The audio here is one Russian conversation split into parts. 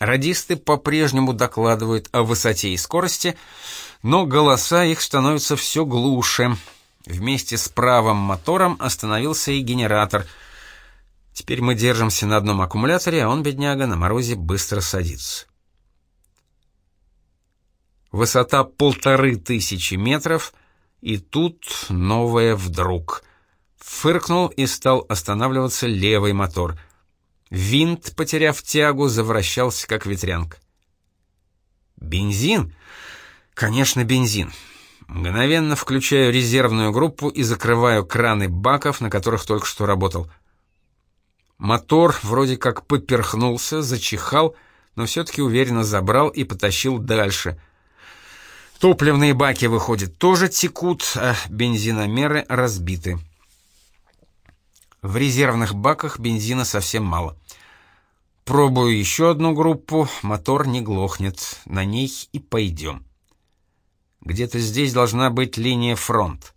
Радисты по-прежнему докладывают о высоте и скорости, но голоса их становятся все глуше. Вместе с правым мотором остановился и генератор. Теперь мы держимся на одном аккумуляторе, а он, бедняга, на морозе быстро садится. Высота полторы тысячи метров, и тут новое вдруг. Фыркнул и стал останавливаться левый мотор. Винт, потеряв тягу, завращался как ветрянка. Бензин? Конечно, бензин. Мгновенно включаю резервную группу и закрываю краны баков, на которых только что работал. Мотор вроде как поперхнулся, зачихал, но все-таки уверенно забрал и потащил дальше. Топливные баки, выходит, тоже текут, а бензиномеры разбиты. В резервных баках бензина совсем мало. Пробую еще одну группу, мотор не глохнет, на ней и пойдем. Где-то здесь должна быть линия фронт.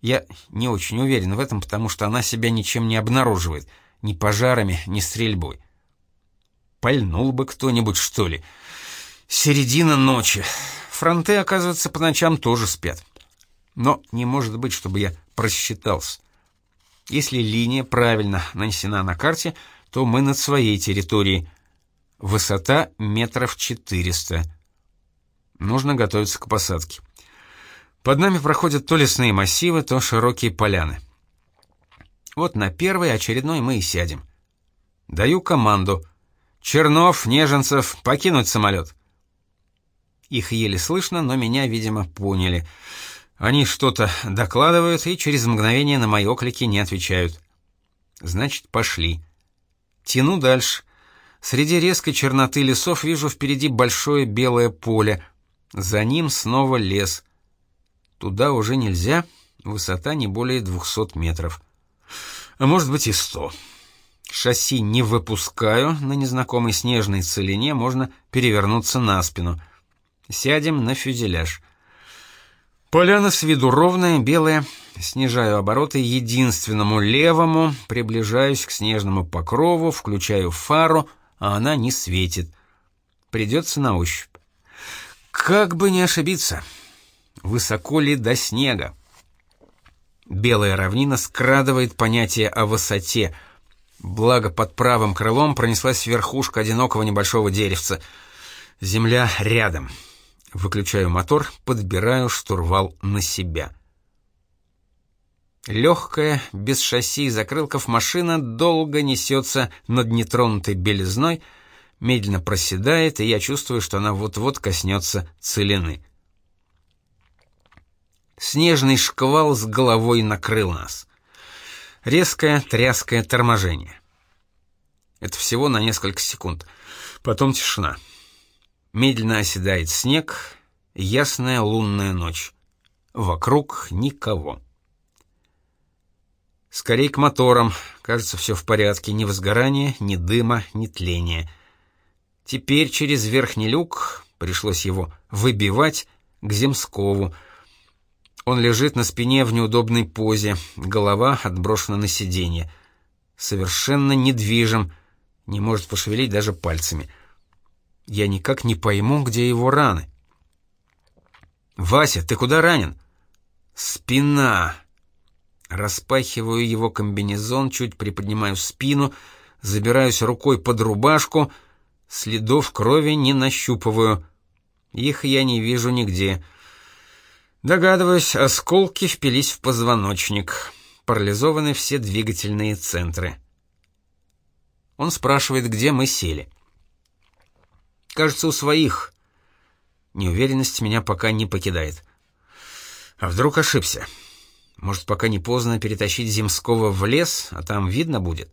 Я не очень уверен в этом, потому что она себя ничем не обнаруживает, ни пожарами, ни стрельбой. Пальнул бы кто-нибудь, что ли. Середина ночи. Фронты, оказывается, по ночам тоже спят. Но не может быть, чтобы я просчитался. Если линия правильно нанесена на карте, то мы над своей территорией. Высота метров четыреста. Нужно готовиться к посадке. Под нами проходят то лесные массивы, то широкие поляны. Вот на первой очередной мы и сядем. Даю команду. Чернов, Неженцев, покинуть самолет. Их еле слышно, но меня, видимо, поняли. Они что-то докладывают и через мгновение на мои оклики не отвечают. Значит, пошли. Тяну дальше. Среди резкой черноты лесов вижу впереди большое белое поле — за ним снова лес. Туда уже нельзя, высота не более 200 метров. А может быть и 100. Шасси не выпускаю, на незнакомой снежной целине можно перевернуться на спину. Сядем на фюзеляж. Поляна с виду ровная, белая. Снижаю обороты единственному левому, приближаюсь к снежному покрову, включаю фару, а она не светит. Придется на ощупь. Как бы не ошибиться. Высоко ли до снега? Белая равнина скрадывает понятие о высоте. Благо под правым крылом пронеслась верхушка одинокого небольшого деревца. Земля рядом. Выключаю мотор, подбираю штурвал на себя. Легкая, без шасси и закрылков машина долго несется над нетронутой белизной, медленно проседает, и я чувствую, что она вот-вот коснется целины. Снежный шквал с головой накрыл нас. Резкое, тряское торможение. Это всего на несколько секунд. Потом тишина. Медленно оседает снег, ясная лунная ночь. Вокруг никого. Скорей к моторам. Кажется, все в порядке. Ни возгорания, ни дыма, ни тления. Теперь через верхний люк пришлось его выбивать к Земскову. Он лежит на спине в неудобной позе, голова отброшена на сиденье. Совершенно недвижим, не может пошевелить даже пальцами. Я никак не пойму, где его раны. «Вася, ты куда ранен?» «Спина!» Распахиваю его комбинезон, чуть приподнимаю спину, забираюсь рукой под рубашку — Следов крови не нащупываю. Их я не вижу нигде. Догадываюсь, осколки впились в позвоночник. Парализованы все двигательные центры. Он спрашивает, где мы сели. Кажется, у своих. Неуверенность меня пока не покидает. А вдруг ошибся? Может, пока не поздно перетащить Земского в лес, а там видно будет?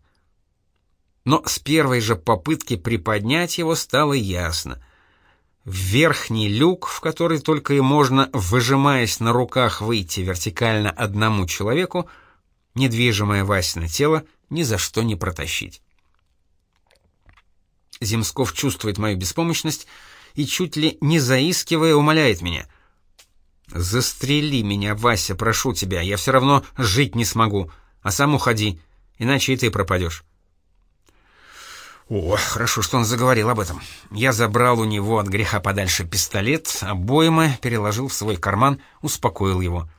но с первой же попытки приподнять его стало ясно. Верхний люк, в который только и можно, выжимаясь на руках, выйти вертикально одному человеку, недвижимое Васино тело ни за что не протащить. Земсков чувствует мою беспомощность и чуть ли не заискивая умоляет меня. «Застрели меня, Вася, прошу тебя, я все равно жить не смогу, а сам уходи, иначе и ты пропадешь». О, хорошо, что он заговорил об этом. Я забрал у него от греха подальше пистолет, обоймы, переложил в свой карман, успокоил его.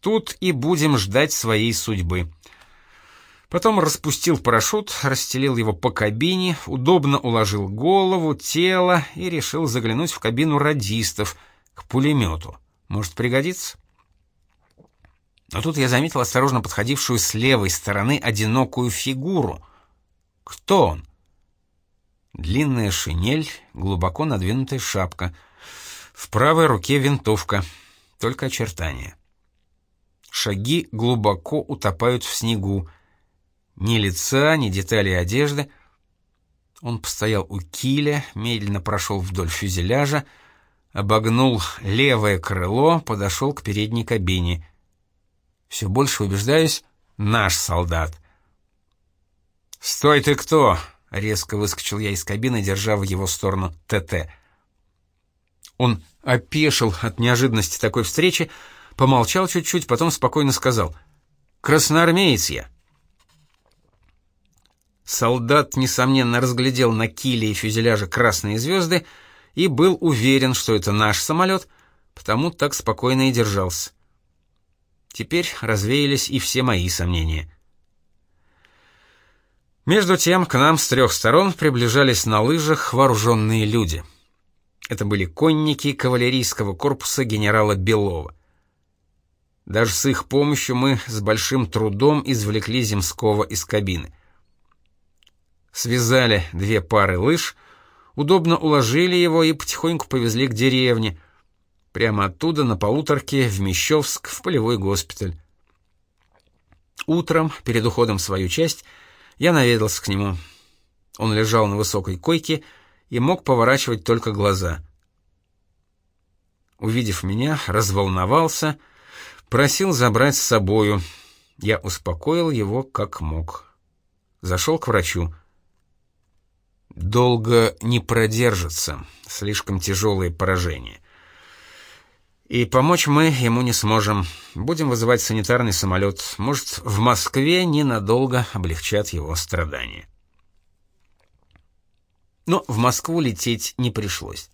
Тут и будем ждать своей судьбы. Потом распустил парашют, расстелил его по кабине, удобно уложил голову, тело и решил заглянуть в кабину радистов к пулемету. Может пригодится? Но тут я заметил осторожно подходившую с левой стороны одинокую фигуру. Кто он? Длинная шинель, глубоко надвинутая шапка. В правой руке винтовка, только очертания. Шаги глубоко утопают в снегу. Ни лица, ни деталей одежды. Он постоял у киля, медленно прошел вдоль фюзеляжа, обогнул левое крыло, подошел к передней кабине. Все больше убеждаюсь, наш солдат. «Стой ты кто!» — резко выскочил я из кабины, держа в его сторону ТТ. Он опешил от неожиданности такой встречи, помолчал чуть-чуть, потом спокойно сказал «Красноармеец я». Солдат, несомненно, разглядел на киле и фюзеляже красные звезды и был уверен, что это наш самолет, потому так спокойно и держался. Теперь развеялись и все мои сомнения. Между тем к нам с трех сторон приближались на лыжах вооруженные люди. Это были конники кавалерийского корпуса генерала Белова. Даже с их помощью мы с большим трудом извлекли Земского из кабины связали две пары лыж, удобно уложили его и потихоньку повезли к деревне. Прямо оттуда на полуторке в Мещовск в полевой госпиталь. Утром, перед уходом в свою часть, я наведался к нему. Он лежал на высокой койке и мог поворачивать только глаза. Увидев меня, разволновался, просил забрать с собою. Я успокоил его как мог. Зашел к врачу. Долго не продержится, слишком тяжелые поражения. И помочь мы ему не сможем. Будем вызывать санитарный самолет. Может, в Москве ненадолго облегчат его страдания. Но в Москву лететь не пришлось.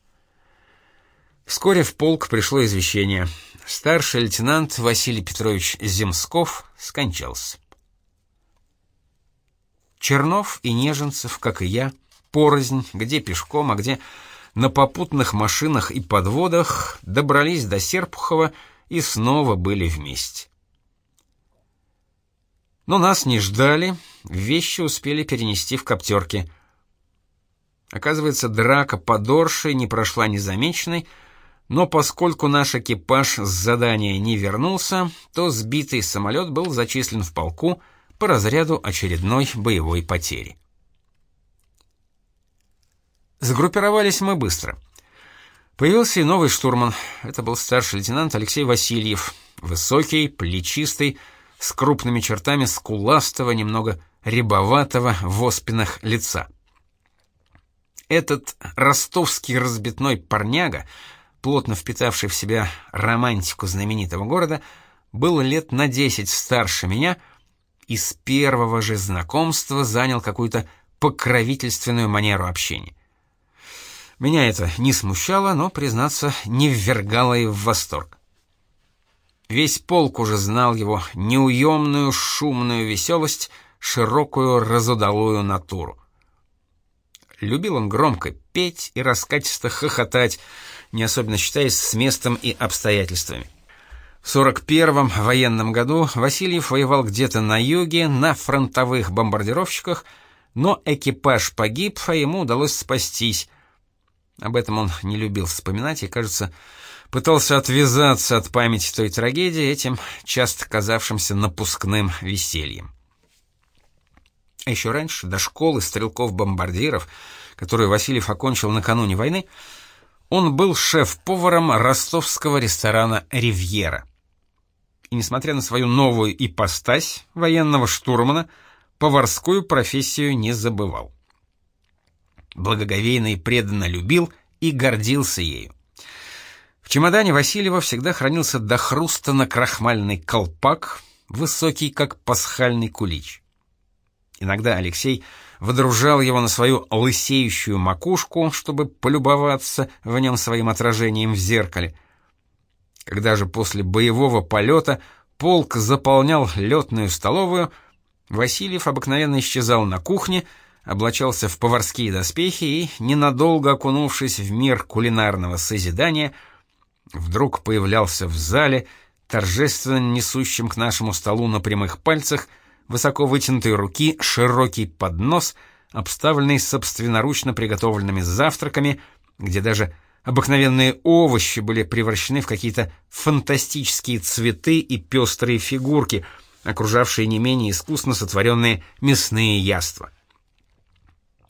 Вскоре в полк пришло извещение. Старший лейтенант Василий Петрович Земсков скончался. Чернов и Неженцев, как и я, — порознь, где пешком, а где на попутных машинах и подводах, добрались до Серпухова и снова были вместе. Но нас не ждали, вещи успели перенести в коптерки. Оказывается, драка по Дорше не прошла незамеченной, но поскольку наш экипаж с задания не вернулся, то сбитый самолет был зачислен в полку по разряду очередной боевой потери. Сгруппировались мы быстро. Появился и новый штурман. Это был старший лейтенант Алексей Васильев, высокий, плечистый, с крупными чертами скуластого, немного рябоватого в оспинах лица. Этот ростовский разбитной парняга, плотно впитавший в себя романтику знаменитого города, был лет на десять старше меня и с первого же знакомства занял какую-то покровительственную манеру общения. Меня это не смущало, но, признаться, не ввергало и в восторг. Весь полк уже знал его неуемную шумную веселость, широкую разудалую натуру. Любил он громко петь и раскатисто хохотать, не особенно считаясь с местом и обстоятельствами. В 41-м военном году Васильев воевал где-то на юге, на фронтовых бомбардировщиках, но экипаж погиб, а ему удалось спастись — об этом он не любил вспоминать и, кажется, пытался отвязаться от памяти той трагедии этим часто казавшимся напускным весельем. А еще раньше, до школы стрелков-бомбардиров, которую Васильев окончил накануне войны, он был шеф-поваром ростовского ресторана «Ривьера». И, несмотря на свою новую ипостась военного штурмана, поварскую профессию не забывал благоговейно и преданно любил и гордился ею. В чемодане Васильева всегда хранился до хруста накрахмальный колпак, высокий, как пасхальный кулич. Иногда Алексей водружал его на свою лысеющую макушку, чтобы полюбоваться в нем своим отражением в зеркале. Когда же после боевого полета полк заполнял летную столовую, Васильев обыкновенно исчезал на кухне, облачался в поварские доспехи и, ненадолго окунувшись в мир кулинарного созидания, вдруг появлялся в зале, торжественно несущим к нашему столу на прямых пальцах высоко вытянутой руки широкий поднос, обставленный собственноручно приготовленными завтраками, где даже обыкновенные овощи были превращены в какие-то фантастические цветы и пестрые фигурки, окружавшие не менее искусно сотворенные мясные яства.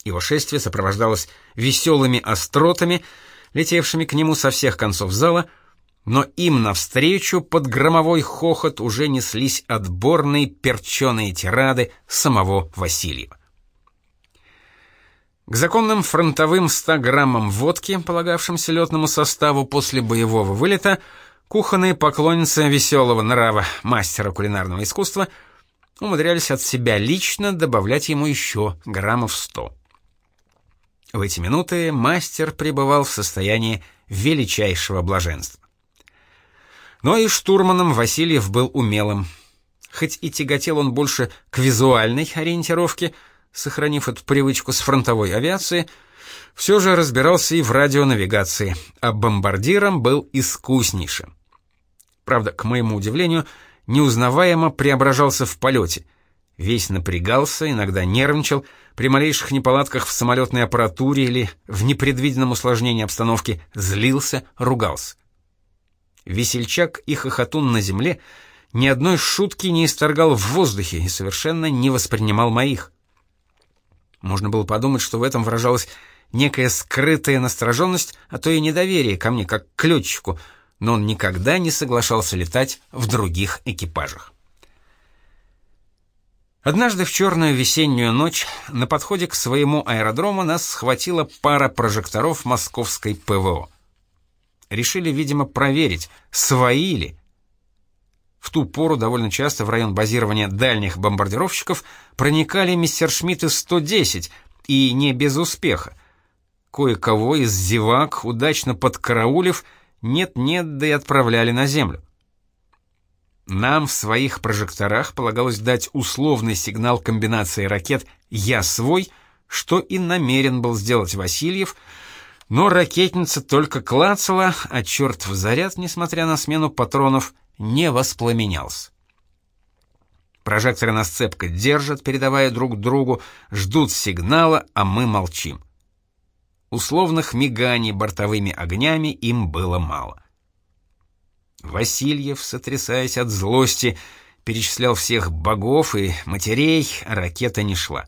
Его шествие сопровождалось веселыми остротами, летевшими к нему со всех концов зала, но им навстречу под громовой хохот уже неслись отборные перченые тирады самого Васильева. К законным фронтовым 100 граммам водки, полагавшимся летному составу после боевого вылета, кухонные поклонницы веселого нрава мастера кулинарного искусства умудрялись от себя лично добавлять ему еще граммов 100. В эти минуты мастер пребывал в состоянии величайшего блаженства. Но и штурманом Васильев был умелым. Хоть и тяготел он больше к визуальной ориентировке, сохранив эту привычку с фронтовой авиации, все же разбирался и в радионавигации, а бомбардиром был искуснейшим. Правда, к моему удивлению, неузнаваемо преображался в полете. Весь напрягался, иногда нервничал, при малейших неполадках в самолетной аппаратуре или в непредвиденном усложнении обстановки злился, ругался. Весельчак и хохотун на земле ни одной шутки не исторгал в воздухе и совершенно не воспринимал моих. Можно было подумать, что в этом выражалась некая скрытая настороженность, а то и недоверие ко мне как к летчику, но он никогда не соглашался летать в других экипажах. Однажды в черную весеннюю ночь на подходе к своему аэродрому нас схватила пара прожекторов московской ПВО. Решили, видимо, проверить, свои ли. В ту пору довольно часто в район базирования дальних бомбардировщиков проникали мистершмитты 110, и не без успеха. Кое-кого из зевак, удачно подкараулив, нет-нет, да и отправляли на землю. Нам в своих прожекторах полагалось дать условный сигнал комбинации ракет «Я свой», что и намерен был сделать Васильев, но ракетница только клацала, а черт в заряд, несмотря на смену патронов, не воспламенялся. Прожекторы нас цепко держат, передавая друг другу, ждут сигнала, а мы молчим. Условных миганий бортовыми огнями им было мало. Васильев, сотрясаясь от злости, перечислял всех богов и матерей, а ракета не шла.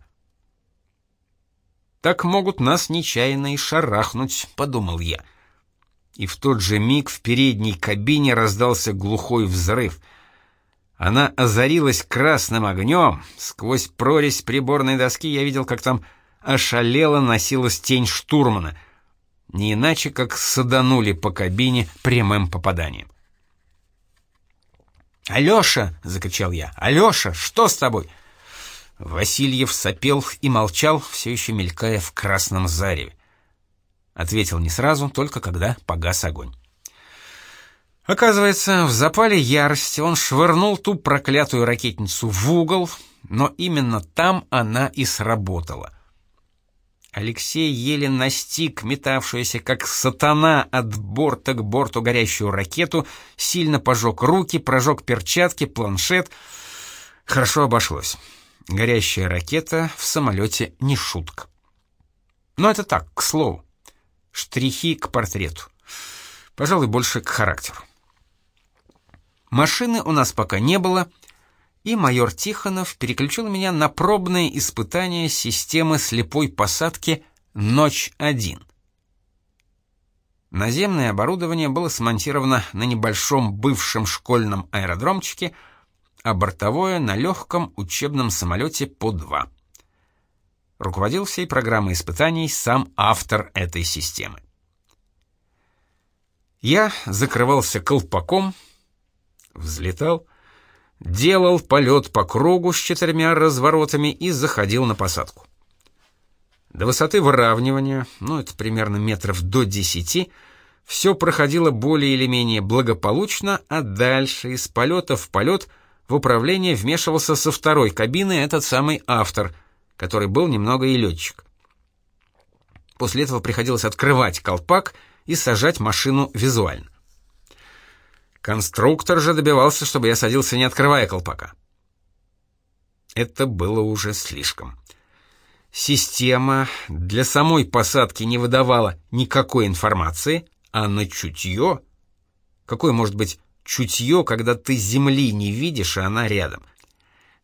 «Так могут нас нечаянно и шарахнуть», — подумал я. И в тот же миг в передней кабине раздался глухой взрыв. Она озарилась красным огнем. Сквозь прорезь приборной доски я видел, как там ошалело носилась тень штурмана. Не иначе, как саданули по кабине прямым попаданием. «Алеша!» — закричал я. «Алеша, что с тобой?» Васильев сопел и молчал, все еще мелькая в красном зареве. Ответил не сразу, только когда погас огонь. Оказывается, в запале ярости он швырнул ту проклятую ракетницу в угол, но именно там она и сработала — Алексей еле настиг метавшуюся, как сатана, от борта к борту горящую ракету, сильно пожег руки, прожег перчатки, планшет. Хорошо обошлось. Горящая ракета в самолете не шутка. Но это так, к слову. Штрихи к портрету. Пожалуй, больше к характеру. Машины у нас пока не было — и майор Тихонов переключил меня на пробное испытание системы слепой посадки «Ночь-1». Наземное оборудование было смонтировано на небольшом бывшем школьном аэродромчике, а бортовое — на легком учебном самолете по-2. Руководил всей программой испытаний сам автор этой системы. Я закрывался колпаком, взлетал, делал полет по кругу с четырьмя разворотами и заходил на посадку. До высоты выравнивания, ну это примерно метров до десяти, все проходило более или менее благополучно, а дальше из полета в полет в управление вмешивался со второй кабины этот самый автор, который был немного и летчик. После этого приходилось открывать колпак и сажать машину визуально. Конструктор же добивался, чтобы я садился не открывая колпака. Это было уже слишком. Система для самой посадки не выдавала никакой информации, а на чутье... Какое может быть чутье, когда ты земли не видишь, а она рядом?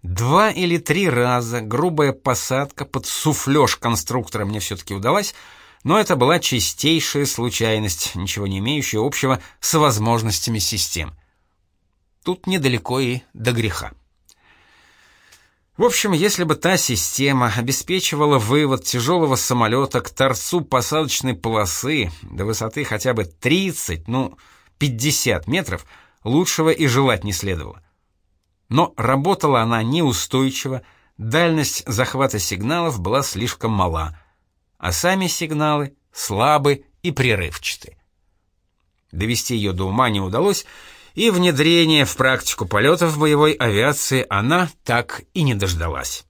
Два или три раза грубая посадка под суфлёж конструктора мне все-таки удалась, но это была чистейшая случайность, ничего не имеющая общего с возможностями систем. Тут недалеко и до греха. В общем, если бы та система обеспечивала вывод тяжелого самолета к торцу посадочной полосы до высоты хотя бы 30, ну, 50 метров, лучшего и желать не следовало. Но работала она неустойчиво, дальность захвата сигналов была слишком мала, а сами сигналы слабы и прерывчаты. Довести ее до ума не удалось, и внедрение в практику полетов боевой авиации она так и не дождалась.